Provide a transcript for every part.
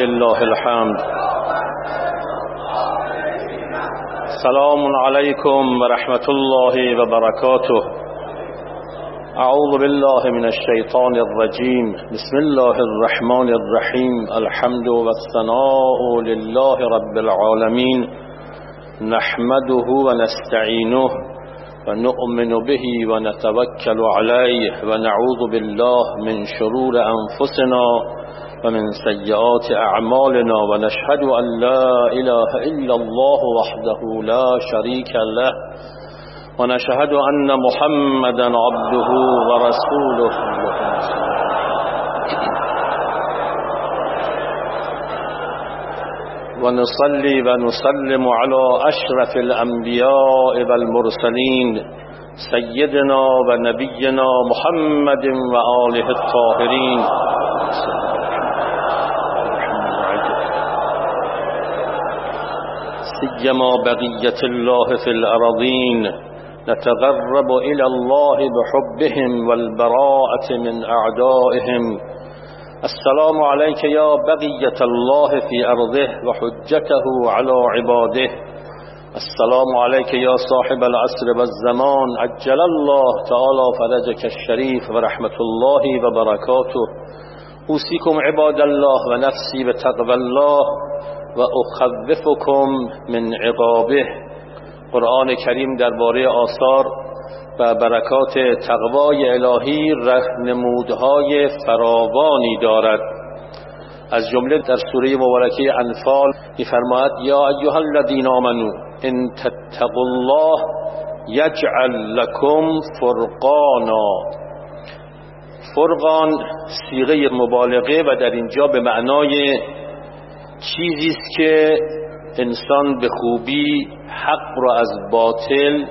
ولله الحمد. سلام عليكم ورحمة الله وبركاته. أعوذ بالله من الشيطان الرجيم. بسم الله الرحمن الرحيم. الحمد والثناء لله رب العالمين. نحمده ونستعينه ونؤمن به ونتوكل عليه ونعوذ بالله من شرور أنفسنا ومن سيئات أعمالنا ونشهد أن لا إله إلا الله وحده لا شريك له ونشهد أن محمدا عبده ورسوله. ونصلي ونسلم على أشرف الأنبياء والمرسلين سيدنا ونبينا محمد وآله الطاهرين. سيما بقية الله في الأرضين نتغرب إلى الله بحبهم والبراءة من أعدائهم. السلام عليك يا بقية الله في أرضه وحجته على عباده. السلام عليك يا صاحب العصر والزمان عجل الله تعالى فرجك الشريف ورحمة الله وبركاته. أوصيكم عباد الله ونفسي بتقوى الله. و اخوفكم من عقابه. قرآن کریم درباره آثار و برکات تقوای الهی رهنمودهای فراوانی دارد. از جمله در سوره مبارکه انفال میفرماید یا ایها الذین آمنو ان تتقوا الله یجعل لكم فرقانا. فرقان سیغه مبالغه و در اینجا به معنای چیزی است که انسان به خوبی حق را از باطل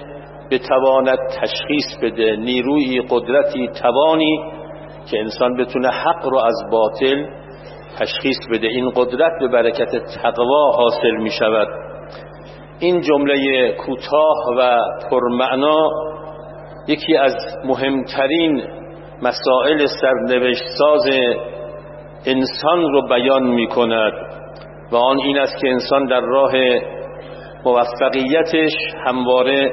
بتواند تشخیص بده. نیروی قدرتی توانی که انسان بتونه حق را از باطل تشخیص بده. این قدرت به برکت تقوا حاصل می شود. این جمله کوتاه و پرمعنا یکی از مهمترین مسائل سرنوشت ساز انسان رو بیان می کند. و آن این است که انسان در راه موفقیتش همواره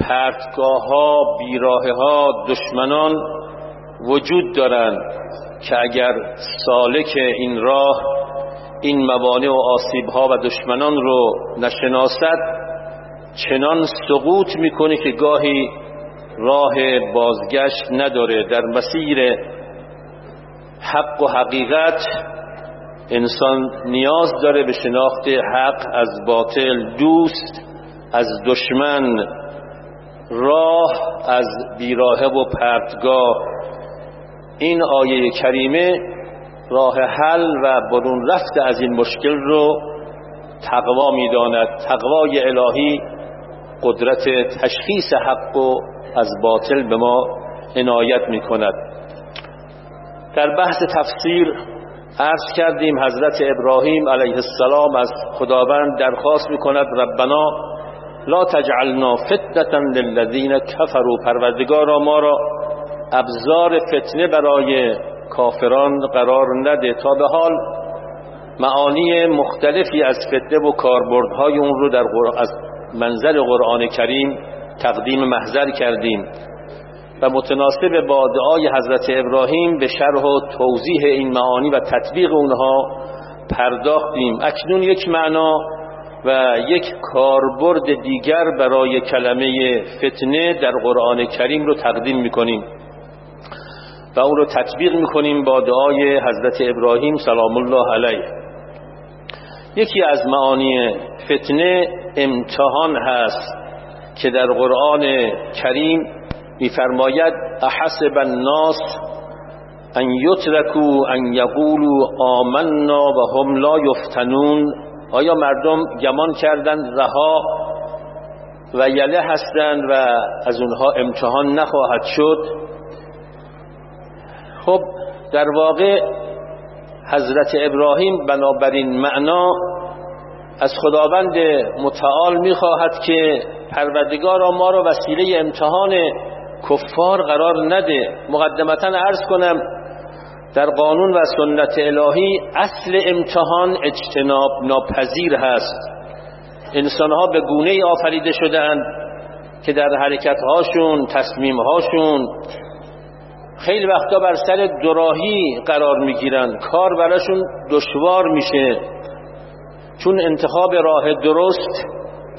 پرتگاه ها بیراه ها دشمنان وجود دارند که اگر سالک این راه این موانع و آسیب ها و دشمنان رو نشناسد چنان سقوط می‌کنه که گاهی راه بازگشت نداره. در مسیر حق و حقیقت انسان نیاز داره به شناخت حق از باطل دوست از دشمن راه از بیراه و پرتگاه. این آیه کریمه راه حل و برون رفت از این مشکل رو تقوا می‌داند. تقوای الهی قدرت تشخیص حق و از باطل به ما عنایت می کند در بحث تفسیر عرض کردیم حضرت ابراهیم علیه السلام از خداوند درخواست می کند ربنا لا تجعلنا فتنة للذین کفروا. پروردگارا ما را ابزار فتنه برای کافران قرار نده تا به حال معانی مختلفی از فتنه و کاربردهای اون رو در از منظر قرآن کریم تقدیم محضر کردیم. و متناسب با دعای حضرت ابراهیم به شرح و توضیح این معانی و تطبیق اونها پرداختیم. اکنون یک معنا و یک کاربرد دیگر برای کلمه فتنه در قرآن کریم رو تقدیم می‌کنیم و اون رو تطبیق می‌کنیم با دعای حضرت ابراهیم سلام الله علیه. یکی از معانی فتنه امتحان هست که در قرآن کریم میفرماید احسب الناس ان یترکو ان یقولوا آمنا و هم لا یفتنون؟ آیا مردم گمان کردند رها و یله هستند و از اونها امتحان نخواهد شد؟ خب در واقع حضرت ابراهیم بنابراین معنا از خداوند متعال می‌خواهد که پروردگار ما را وسیله امتحان کفار قرار نده. مقدمتا عرض کنم در قانون و سنت الهی اصل امتحان اجتناب ناپذیر هست. انسانها به گونه آفریده شدند که در حرکتهاشون تصمیمهاشون خیلی وقتا بر سر دراهی قرار می‌گیرن. کار براشون دشوار میشه. چون انتخاب راه درست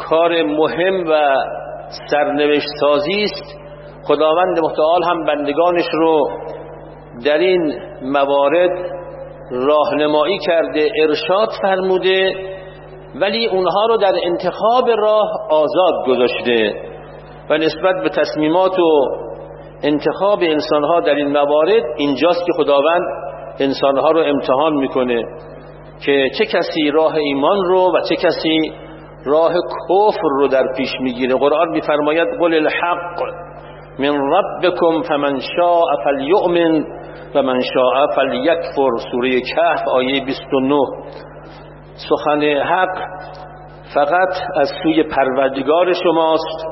کار مهم و سرنوشت سازی است خداوند متعال هم بندگانش رو در این موارد راهنمایی کرده ارشاد فرموده ولی اونها رو در انتخاب راه آزاد گذاشته و نسبت به تصمیمات و انتخاب انسانها در این موارد اینجاست که خداوند انسانها رو امتحان می‌کنه که چه کسی راه ایمان رو و چه کسی راه کفر رو در پیش می‌گیره. قرآن میفرماید قل الحق. من ربکم فمن شاء فلیؤمن و من شاء فلیکفر. سوره کهف آیه 29 سخن حق فقط از سوی پروردگار شماست.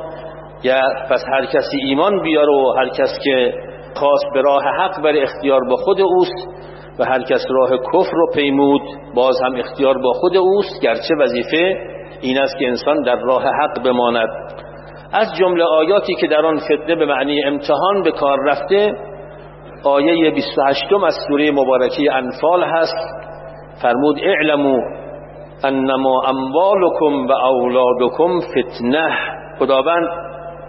یا پس هر کسی ایمان بیاره و هر کس که خواست به راه حق بر اختیار با خود اوست و هر کس راه کفر رو پیمود باز هم اختیار با خود اوست. گرچه وظیفه این است که انسان در راه حق بماند. از جمله آیاتی که در آن فتنه به معنی امتحان به کار رفته آیه 28 از سوره مبارکه انفال هست. فرمود اعلمو انما اموالکم و اولادکم فتنه. خداوند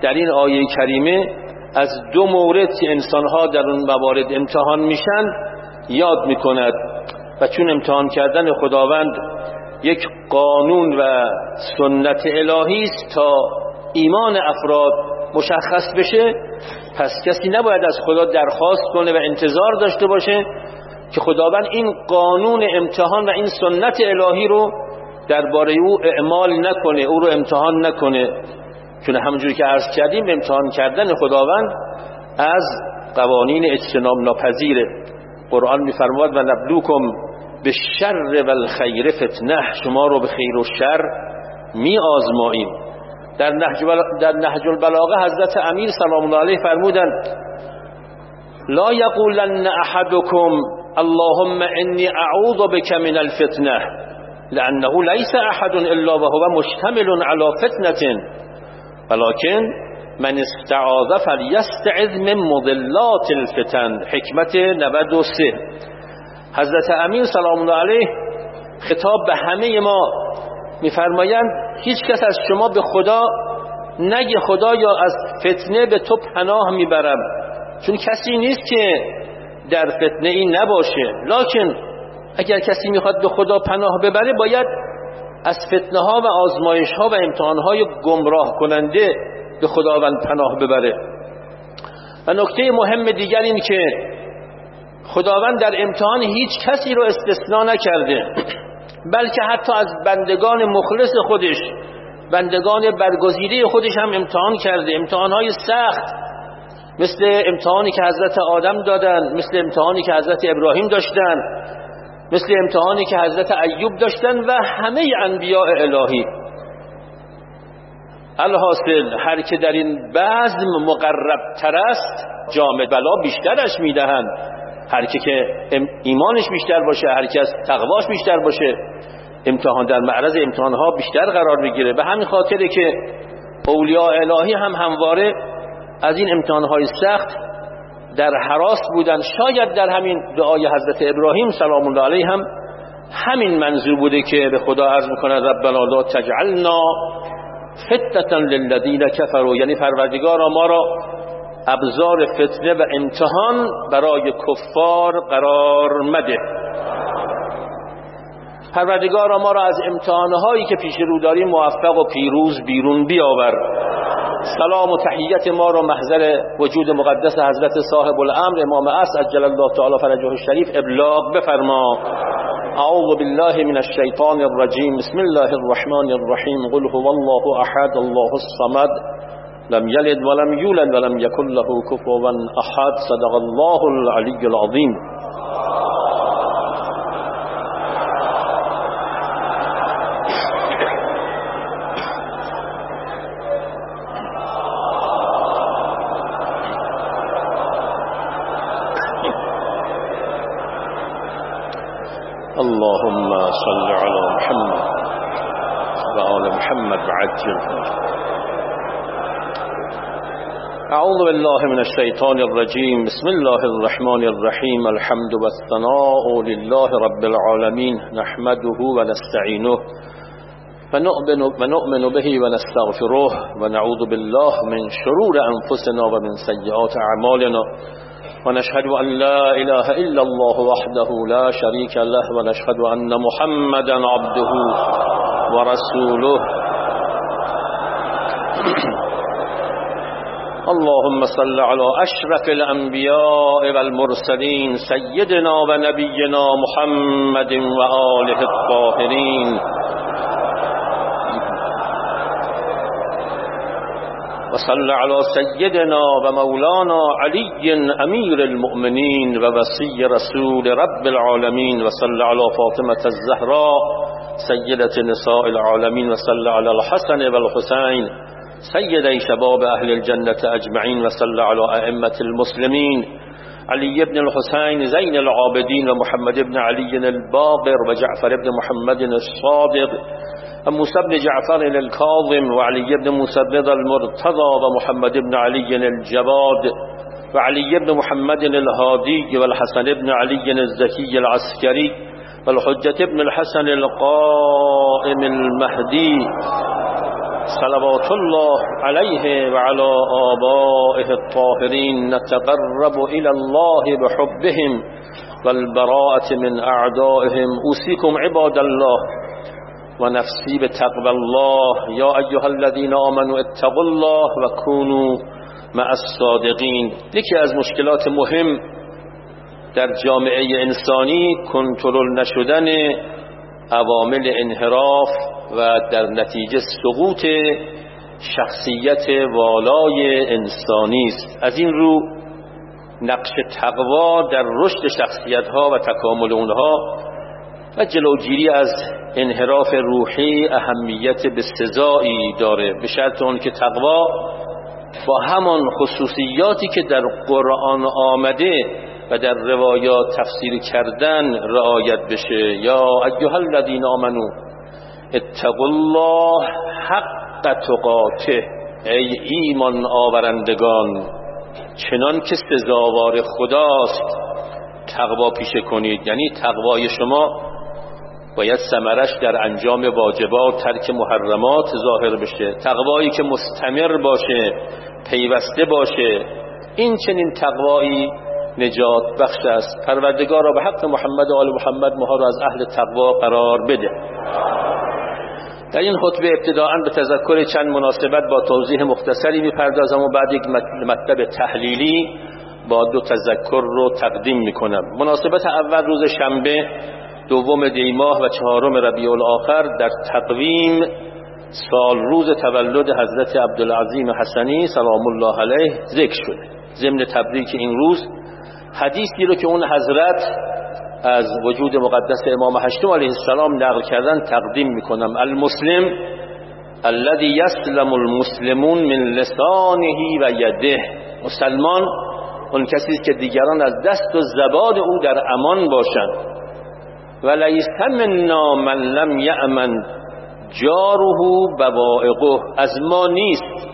در این آیه کریمه از دو مورد که انسانها در اون موارد امتحان میشن یاد می‌کند. و چون امتحان کردن خداوند یک قانون و سنت الهی است تا ایمان افراد مشخص بشه پس کسی نباید از خدا درخواست کنه و انتظار داشته باشه که خداوند این قانون امتحان و این سنت الهی رو درباره او اعمال نکنه او رو امتحان نکنه. چون همونجوری که عرض کردیم امتحان کردن خداوند از قوانین اجتناب ناپذیره. قرآن میفرماد و نبلوکم به شر و الخیر فتنه. شما رو به خیر و شر می آزماییم در نهج, در نهج البلاغه حضرت امیر سلام الله علیه فرمودند لا یقولن احدکم اللهم انی اعوذ بك من الفتنه لانه ليس احد الا وهو مشتمل على فتنه ولكن من استعاذ فلیستعذ من مضلات الفتن حکمت 93 حضرت امین سلام الله علیه خطاب به همه ما میفرمایند هیچ کس از شما به خدا نگه خدا یا از فتنه به تو پناه می‌برم. چون کسی نیست که در فتنه این نباشه. لکن اگر کسی می‌خواد به خدا پناه ببره باید از فتنه ها و آزمایش ها و امتحان های گمراه کننده به خداوند پناه ببره. و نکته مهم دیگر این که خداوند در امتحان هیچ کسی رو استثناء نکرده. بلکه حتی از بندگان مخلص خودش بندگان برگزیده خودش هم امتحان کرده. امتحانهای سخت مثل امتحانی که حضرت آدم دادن مثل امتحانی که حضرت ابراهیم داشتن مثل امتحانی که حضرت ایوب داشتن و همه انبیاء الهی. الحاصل هر که در این بزم مقرب تر است جامع بلا بیشترش می‌دهند. هر که که ایمانش بیشتر باشه هر از تقواش بیشتر باشه امتحان در معرض امتحانها بیشتر قرار می‌گیره. به همین خاطره که اولیاء الهی هم همواره از این امتحانهای سخت در حراس بودن. شاید در همین دعای حضرت ابراهیم سلام الله علیه هم همین منظور بوده که به خدا عرض می‌کنه ربنا لا تجعلنا فتنه للذین کفروا. یعنی پروردگارا ما را ابزار فتنه و امتحان برای کفار قرار مده. پروردگار ما را از امتحانهایی که پیش رو داریم موفق و پیروز بیرون بیاور. سلام و تحییت ما را محضر وجود مقدس حضرت صاحب الامر امام اس عجل الله تعالی فرجه الشریف ابلاغ بفرما. أعوذ بالله من الشيطان الرجيم بسم الله الرحمن الرحيم قل هو الله أحد الله الصمد. لم يلد ولم يولد ولم يكن له كفوا أحد. صدق الله العلي العظيم. اللهم صل على محمد وآل محمد وعجل. أعوذ بالله من الشيطان الرجيم. بسم الله الرحمن الرحيم. الحمد والثناء لله رب العالمين. نحمده ونستعينه ونؤمن, ونؤمن به ونستغفره ونعوذ بالله من شرور أنفسنا ومن سيئات أعمالنا. ونشهد أن لا إله إلا الله وحده لا شريك له. ونشهد أن محمدا عبده ورسوله. اللهم صل على أشرف الأنبياء والمرسلين سيدنا ونبينا محمد وآله الطاهرين. وصل على سيدنا ومولانا علي أمير المؤمنين ووصي رسول رب العالمين. وصل على فاطمة الزهراء سيدة نساء العالمين. وصل على الحسن والحسين سيدي شباب أهل الجنة أجمعين وصل على أئمة المسلمين علي بن الحسين زين العابدين ومحمد بن علي الباقر وجعفر بن محمد الصادق موسى بن جعفر الكاظم وعلي بن موسى المرتضى ومحمد بن علي الجواد وعلي بن محمد الهادي والحسن بن علي الزكي العسكري والحجة بن الحسن القائم المهدي صلوات الله عليه وعلى آبائه الطاهرين نتقرب إلى الله بحبهم والبراءة من أعدائهم أوصيكم عباد الله ونفسي بتقوى الله. يا أيها الذين آمنوا اتقوا الله وكونوا مع الصادقين یکی از مشکلات مهم در جامعه انسانی کنترل نشدن عوامل انحراف و در نتیجه سقوط شخصیت والای انسانی است. از این رو نقش تقوا در رشد شخصیت ها و تکامل اونها و جلوگیری از انحراف روحی اهمیت سزایی داره. به شرط اون که تقوا با همان خصوصیاتی که در قرآن آمده و در روایات تفسیر کردن رعایت بشه. یا ایها الذین آمنو اتقوا الله حق تقاته ای ایمان آورندگان چنان که سزاوار خداست تقوا پیشه کنید. یعنی تقوای شما باید سمرش در انجام واجبات ترک محرمات ظاهر بشه. تقوایی که مستمر باشه پیوسته باشه. این چنین تقوایی نجات بخش است. پروردگار را به حق محمد و آل محمد مها را از اهل تقوا قرار بده. در این خطبه ابتداعا به تذکر چند مناسبت با توضیح مختصری می‌پردازم و بعد یک مطلب تحلیلی با دو تذکر رو تقدیم می‌کنم. مناسبت اول روز شنبه دوم دیماه و چهارم ربیع الاخر در تقویم سال روز تولد حضرت عبدالعظیم حسنی سلام الله علیه ذکر شده. ضمن تبریک این روز حدیثی رو که اون حضرت از وجود مقدس امام هشتم علیه السلام نقل کردن تقدیم می‌کنم. المسلم الذي يسلم المسلمون من لسانه و یده. مسلمان اون کسی که دیگران از دست و زبان او در امان باشند. و لیس منا من لم یأمن جاره بوائقه از ما نیست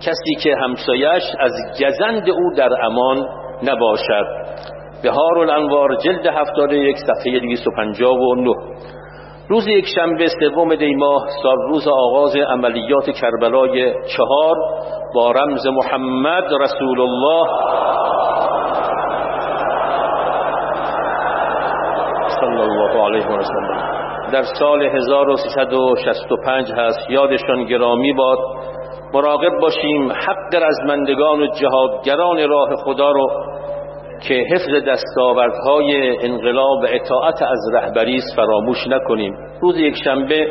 کسی که همسایش از گزند او در امان نباشد. بهار الانوار جلد هفتاد یک صفحه 259 روز یک شنبه سوم دی ماه سال روز آغاز عملیات کربلای چهار با رمز محمد رسول الله. صلی الله علیه و سلم. در سال 1365 هست. یادشان گرامی باد. مراقب باشیم حق رزمندگان و جهادگران راه خدا رو که حفظ دستاوردهای انقلاب و اطاعت از رهبری فراموش نکنیم. روز یک شنبه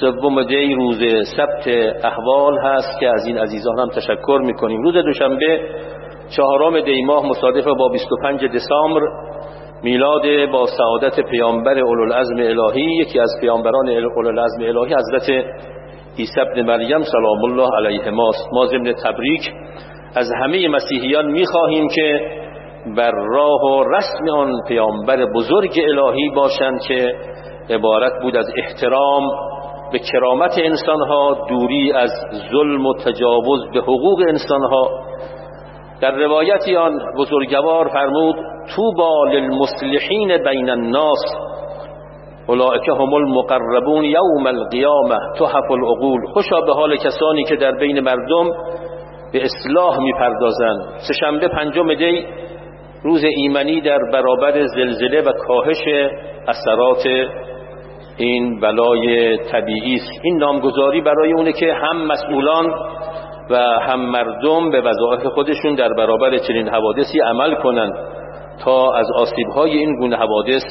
سوم دی روز سبت احوال هست که از این عزیزان هم تشکر می‌کنیم. روز دوشنبه چهارم دی ماه مصادف با 25 دسامبر میلاد با سعادت پیامبر اولوالعزم الهی یکی از پیامبران اولوالعزم الهی حضرت عیسی ابن مریم سلام الله علیه ماست. ما ضمن تبریک از همه مسیحیان می‌خواهیم که بر راه و رسم آن پیامبر بزرگ الهی باشند که عبارت بود از احترام به کرامت انسانها دوری از ظلم و تجاوز به حقوق انسانها. در روایتی آن بزرگوار فرمود توبا للمصلحین بین الناس اولئک هم المقربون یوم القیامه تحف العقول. خوشا به حال کسانی که در بین مردم به اصلاح می‌پردازند. سهشنبه پنجم دی روز ایمنی در برابر زلزله و کاهش اثرات این بلای طبیعی است. این نامگذاری برای اونه که هم مسئولان و هم مردم به وظایف خودشون در برابر چنین حوادثی عمل کنند. تا از آسیبهای این گونه حوادث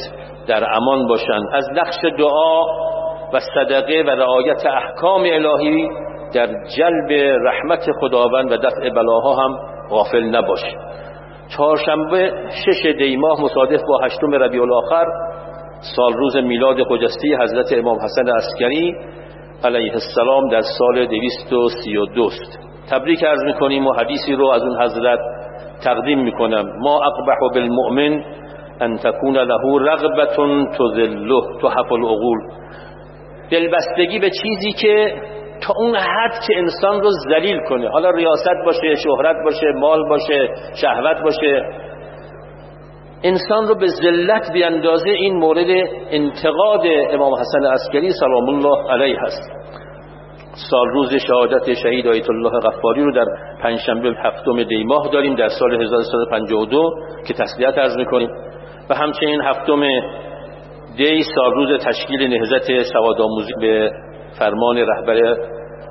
در امان باشند. از نقش دعا و صدقه و رعایت احکام الهی در جلب رحمت خداوند و دفع بلاها هم غافل نباشید. چهارشنبه شش دی ماه مصادف با هشتم ربیع الاخر سال روز میلاد خجسته حضرت امام حسن عسکری علیه السلام در سال 232 است تبریک عرض می‌کنیم و حدیثی رو از اون حضرت تقدیم می‌کنم. ما اقبح بالمؤمن ان تكون له رغبت تذله تحف العقول. دلبستگی به چیزی که تا اون حد که انسان رو ذلیل کنه. حالا ریاست باشه شهرت باشه مال باشه شهوت باشه. انسان رو به ذلت بیاندازه این مورد انتقاد امام حسن عسکری سلام الله علیه هست سال روز شهادت شهید آیت الله غفاری رو در پنجشنبه هفتم دی ماه داریم در سال 1352 که تسلیت عرض می‌کنیم. و همچنین هفتم دی سال روز تشکیل نهزت سواد آموزی به فرمان رهبر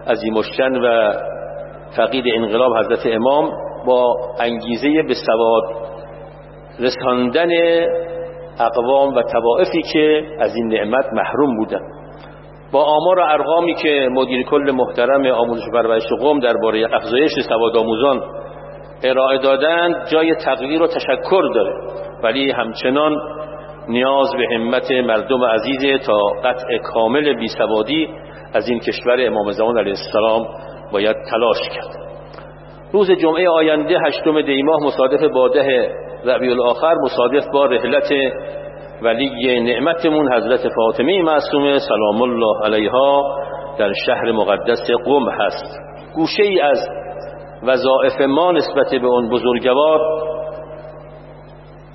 عظیمالشن و فقید انقلاب حضرت امام با انگیزه به سواد رساندن اقوام و توائفی که از این نعمت محروم بودن با آمار و ارقامی که مدیر کل محترم آموزش و پرورش قوم درباره افزایش سواد آموزان ارائه دادن جای تغییر و تشکر داره. ولی همچنان نیاز به همت مردم عزیزه تا قطع کامل بیسوادی از این کشور امام زمان علیه السلام باید تلاش کرد. روز جمعه آینده هشتم دیماه مصادف با ده ربیع الاخر مصادف با رحلت ولی نعمتمون حضرت فاطمه معصومه سلام الله علیها در شهر مقدس قم هست. گوشه ای از وظائف ما نسبت به اون بزرگوار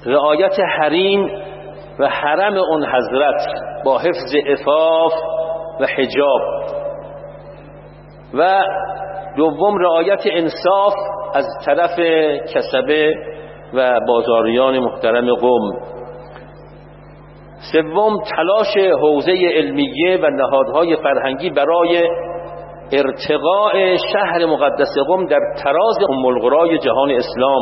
رعایت حریم و حرم اون حضرت با حفظ افاف و حجاب. و دوم رعایت انصاف از طرف کسبه و بازاریان محترم قوم سوم تلاش حوزه علمیه و نهادهای فرهنگی برای ارتقاء شهر مقدس قم در تراز ام جهان اسلام.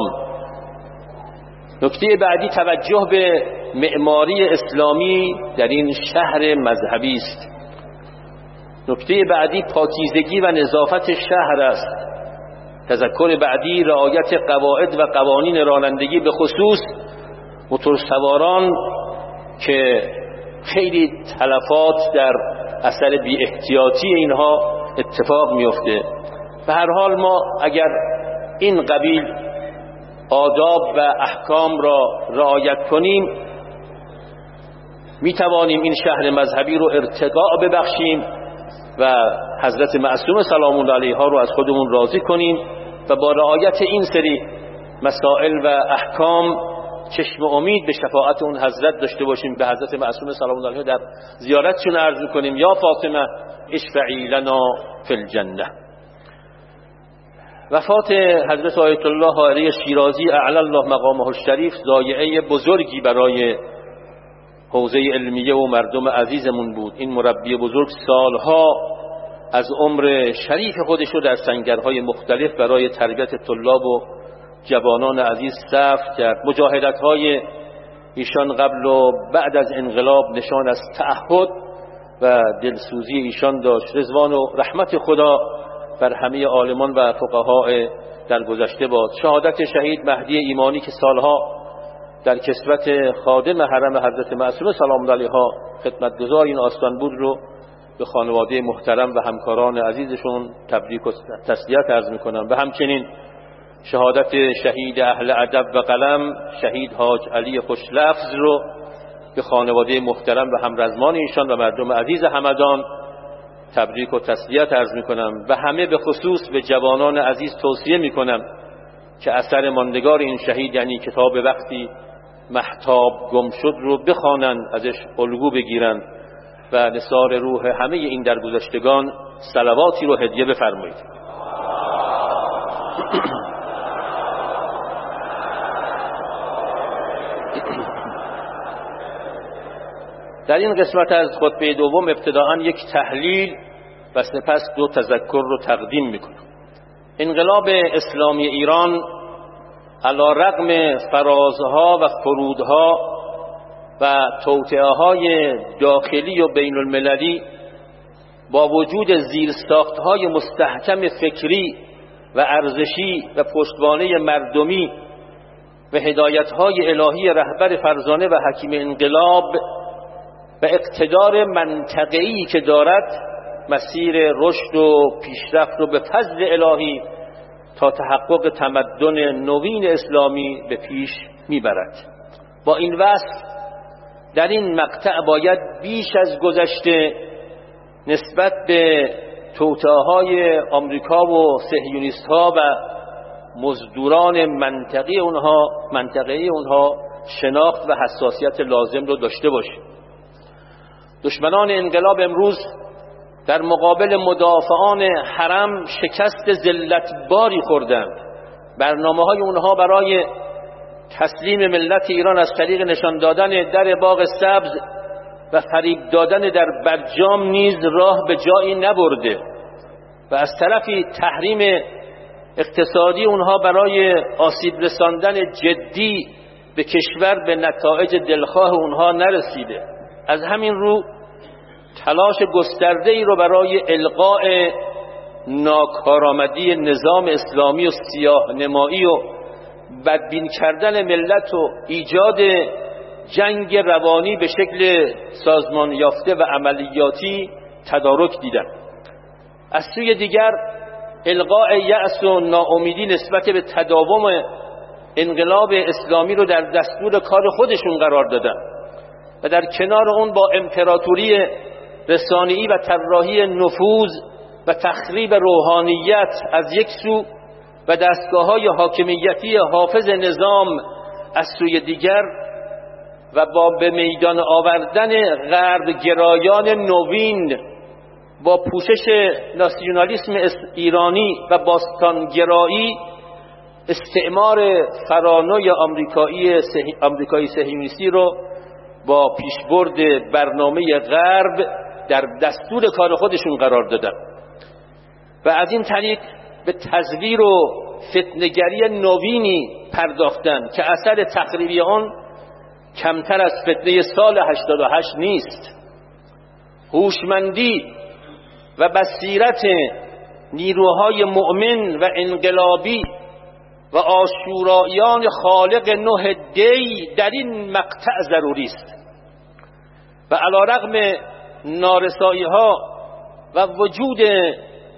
نکته بعدی توجه به معماری اسلامی در این شهر مذهبی است. نکته بعدی پاکیزگی و نظافت شهر است. تذکر بعدی رعایت قواعد و قوانین رانندگی به خصوص موتورسواران که خیلی تلفات در اثر بی احتیاطی اینها اتفاق میفته به هر حال ما اگر این قبیل آداب و احکام را رعایت کنیم می توانیم این شهر مذهبی رو ارتقاء ببخشیم و حضرت معصوم سلام الله علیها رو از خودمون راضی کنیم و با رعایت این سری مسائل و احکام چشم امید به شفاعت اون حضرت داشته باشیم به حضرت معصوم سلام الله علیه در زیارتشون عرض کنیم یا فاطمه اشفعی لنا فی الجنه وفات حضرت آیت الله حائری شیرازی اعلی الله مقامه الشریف ضایعه بزرگی برای حوزه علمیه و مردم عزیزمون بود. این مربی بزرگ سالها از عمر شریف خودش رو در سنگرهای مختلف برای تربیت طلاب و جوانان عزیز صف کرد. مجاهدت های ایشان قبل و بعد از انقلاب نشان از تعهد و دلسوزی ایشان داشت. رزوان و رحمت خدا بر همه عالمان و فقهای در گذشته باد. شهادت شهید مهدی ایمانی که سالها در کسوت خادم حرم حضرت معصوم سلام علیها خدمتگزار این آستان بود رو به خانواده محترم و همکاران عزیزشون تبریک و تسلیت عرض می‌کنم. و همچنین شهادت شهید اهل ادب و قلم شهید حاج علی خوشلفظ رو به خانواده محترم و همرزمان ایشان و مردم عزیز همدان تبریک و تسلیت عرض می‌کنم و همه به خصوص به جوانان عزیز توصیه می‌کنم که اثر ماندگار این شهید یعنی کتاب وقتی محتاب گم شد رو بخوانند ازش الگو بگیرند و نثار روح همه این درگذشتگان صلواتی رو هدیه بفرمایید. در این قسمت از خطبه دوم ابتداعا یک تحلیل و سپس دو تذکر رو تقدیم می‌کنم. انقلاب اسلامی ایران علا رقم فرازها و فرودها و توطعه های داخلی و بین المللی با وجود زیرساخت های مستحکم فکری و ارزشی و پشتوانه مردمی و هدایت های الهی رهبر فرزانه و حکیم انقلاب و اقتدار منطقه‌ای که دارد مسیر رشد و پیشرفت رو به فضل الهی تا تحقق تمدن نوین اسلامی به پیش می‌برد. با این وصف در این مقطع باید بیش از گذشته نسبت به توتاهای آمریکا و سهیونیست ها و مزدوران منطقی اونها منطقه اونها شناخت و حساسیت لازم رو داشته باشیم. دشمنان انقلاب امروز در مقابل مدافعان حرم شکست ذلتباری خوردند. برنامه های اونها برای تسلیم ملت ایران از طریق نشان دادن در باغ سبز و فریب دادن در برجام نیز راه به جایی نبرده و از طرفی تحریم اقتصادی اونها برای آسیب رساندن جدی به کشور به نتایج دلخواه اونها نرسیده. از همین رو تلاش گسترده ای رو برای القاء ناکارآمدی نظام اسلامی و سیاه نمایی و بدبین کردن ملت و ایجاد جنگ روانی به شکل سازمان یافته و عملیاتی تدارک دیدن. از سوی دیگر القاء یأس و ناامیدی نسبت به تداوم انقلاب اسلامی رو در دستور کار خودشون قرار دادن. و در کنار اون با امپراتوری رسانه‌ای و طراحی نفوذ و تخریب روحانیت از یک سو و دستگاه های حاکمیتی حافظ نظام از سوی دیگر و با به میدان آوردن غرب گرایان نوین با پوشش ناسیونالیسم ایرانی و باستانگرایی استعمار فرانوی آمریکایی آمریکایی صهیونیستی رو با پیشبرد برنامه غرب در دستور کار خودشون قرار دادن. و از این طریق به تزویر و فتنگری نوینی پرداختن که اثر تخریبی آن کمتر از فتنه سال 88 نیست. هوشمندی و بصیرت نیروهای مؤمن و انقلابی و آشورایان خالق نه دی در این مقطع ضروری است. و علا رغم نارسایی ها و وجود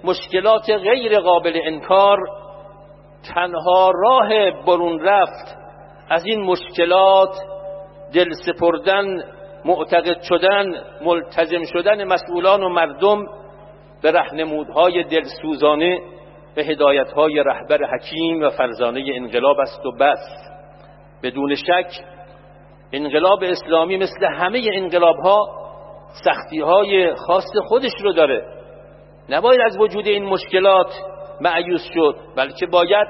مشکلات غیر قابل انکار تنها راه برون رفت از این مشکلات دل سپردن معتقد شدن ملتزم شدن مسئولان و مردم به رهنمودهای دلسوزانه به هدایتهای رهبر حکیم و فرزانه انقلاب است و بس. بدون شک انقلاب اسلامی مثل همه انقلاب ها سختی های خاص خودش رو داره. نباید از وجود این مشکلات معیوس شد بلکه باید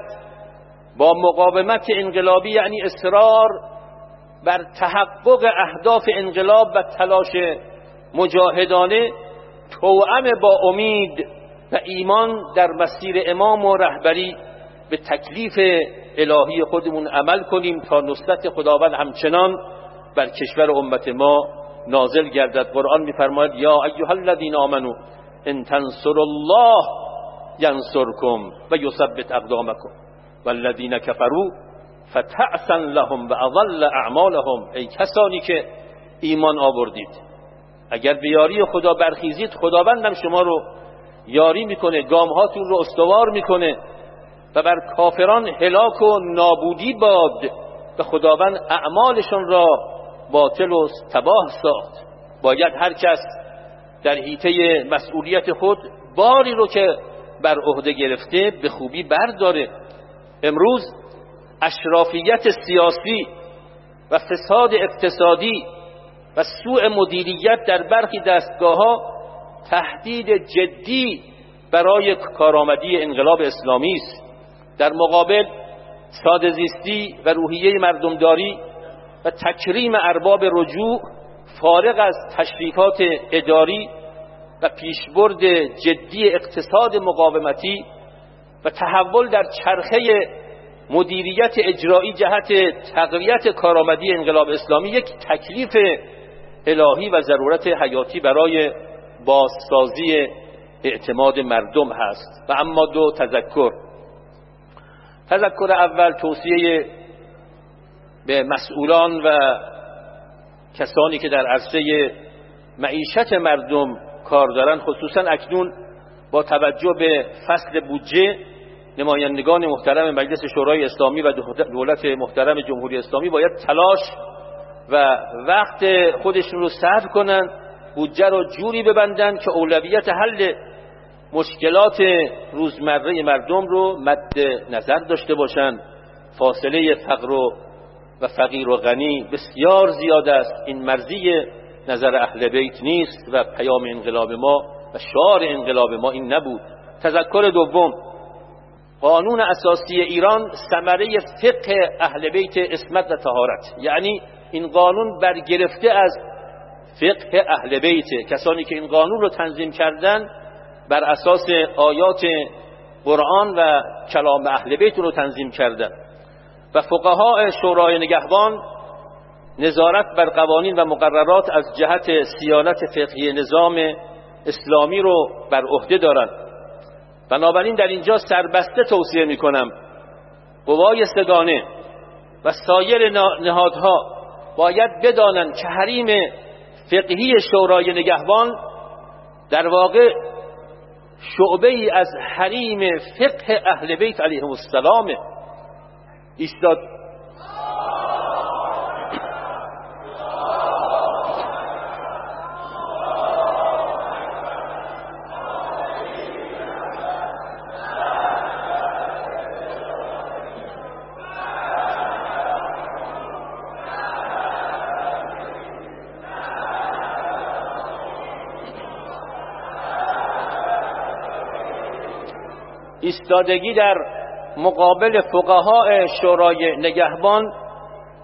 با مقاومت انقلابی یعنی اصرار بر تحقق اهداف انقلاب و تلاش مجاهدانه توأم با امید ایمان در مسیر امام و رهبری به تکلیف الهی خودمون عمل کنیم تا نصرت خداوند همچنان بر کشور امت ما نازل گردد. قرآن میفرماید یا ایها الذین آمنو ان تنصر الله ینصرکم و یثبت اقدامکم والذین کفروا فتعسا لهم و اضل اعمالهم. ای کسانی که ایمان آوردید اگر به یاری خدا برخیزید خداوندم شما رو یاری می‌کنه گامهاتون رو استوار می‌کنه و بر کافران هلاک و نابودی باد و خداوند اعمالشان را باطل و تباه ساخت. باید هر کس در حیطه مسئولیت خود باری رو که بر عهده گرفته به خوبی برداره. امروز اشرافیت سیاسی و فساد اقتصادی و سوء مدیریت در برخی دستگاه ها تهدید جدی برای کارآمدی انقلاب اسلامی است. در مقابل ساده زیستی و روحیه مردمداری و تکریم ارباب رجوع فارغ از تشریفات اداری و پیشبرد جدی اقتصاد مقاومتی و تحول در چرخه مدیریت اجرایی جهت تقویت کارآمدی انقلاب اسلامی یک تکلیف الهی و ضرورت حیاتی برای بازسازی اعتماد مردم هست. و اما دو تذکر. تذکر اول توصیه به مسئولان و کسانی که در عرصه معیشت مردم کار دارند خصوصا اکنون با توجه به فصل بودجه نمایندگان محترم مجلس شورای اسلامی و دولت محترم جمهوری اسلامی باید تلاش و وقت خودشون رو صرف کنند بودجه رو جوری ببندن که اولویت حل مشکلات روزمره مردم رو مد نظر داشته باشند فاصله فقر و فقیر و غنی بسیار زیاد است. این مرزی نظر اهل بیت نیست و پیام انقلاب ما و شعار انقلاب ما این نبود. تذکر دوم. قانون اساسی ایران ثمره فقه اهل بیت اسمت و طهارت. یعنی این قانون برگرفته از فقه اهل بیت کسانی که این قانون رو تنظیم کردن بر اساس آیات قرآن و کلام اهل بیت رو تنظیم کردن. و فقها شورای نگهبان نظارت بر قوانین و مقررات از جهت سیانت فقهی نظام اسلامی رو بر عهده دارند بنابراین در اینجا سربسته توصیه می کنم قوای سگانه و سایر نهادها باید بدانند که حریم فقهی شورای نگهبان در واقع شعبه از حریم فقه اهل بیت علیهم السلام ایستاد ایستادگی در مقابل فقهای شورای نگهبان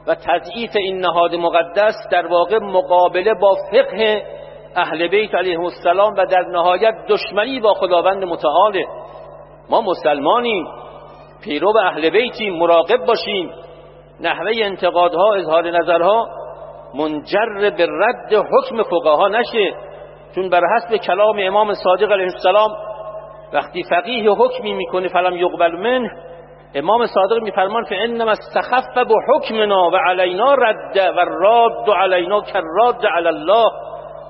و تضعیف این نهاد مقدس در واقع مقابله با فقه اهل بیت علیه السلام و در نهایت دشمنی با خداوند متعال ما مسلمانیم پیرو اهل بیتیم مراقب باشیم. نحوه انتقادها اظهار نظرها منجر به رد حکم فقها نشه. چون بر حسب کلام امام صادق علیه السلام وقتی فقیه حکمی می‌کنه فلم یقبل منه امام صادق میفرمان فانما استخف به حکمنا و علینا رد و راد علینا کراد علی الله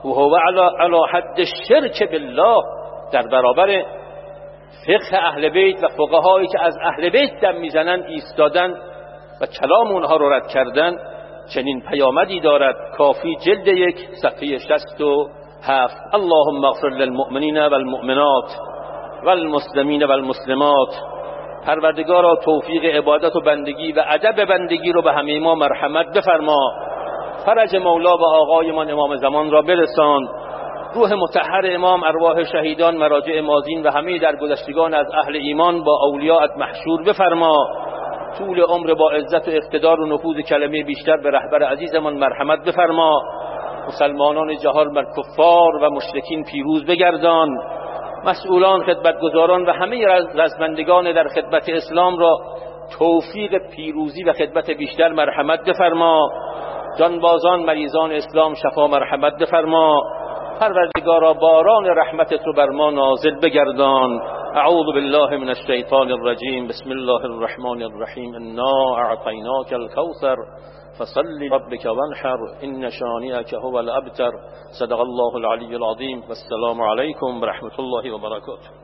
و هو علی حد الشرک بالله. در برابر فقه اهل بیت و فقهایی که از اهل بیت دم می‌زنن ایستادن و کلام اونها رو رد کردن چنین پیامدی دارد. کافی جلد یک صفحه شست و هفت. اللهم اغفر للمؤمنین والمؤمنات والمسلمین والمسلمات. پروردگارا توفیق عبادت و بندگی و ادب بندگی رو به همه ما مرحمت بفرما. فرج مولا و آقایمان امام زمان را برسان. روح متحر امام ارواح شهیدان مراجع مازین و همه درگذشتگان از اهل ایمان با اولیاءت محشور بفرما. طول عمر با عزت و اقتدار و نفوذ کلمه بیشتر به رهبر عزیزمان مرحمت بفرما. مسلمانان جهان بر کفار و مشرکین پیروز بگردان. مسئولان خدمتگزاران و همه رزمندگان در خدمت اسلام را توفیق پیروزی و خدمت بیشتر مرحمت بفرما. جانبازان مریضان اسلام شفا مرحمت بفرما. پروردگارا باران رحمتت رو بر ما نازل بگردان. اعوذ بالله من الشیطان الرجیم. بسم الله الرحمن الرحیم. انا اعطیناک الكوثر فصل ربك وانحر إن شانئك هو الأبتر. صدق الله العلی العظیم والسلام علیکم ورحمة الله وبركاته.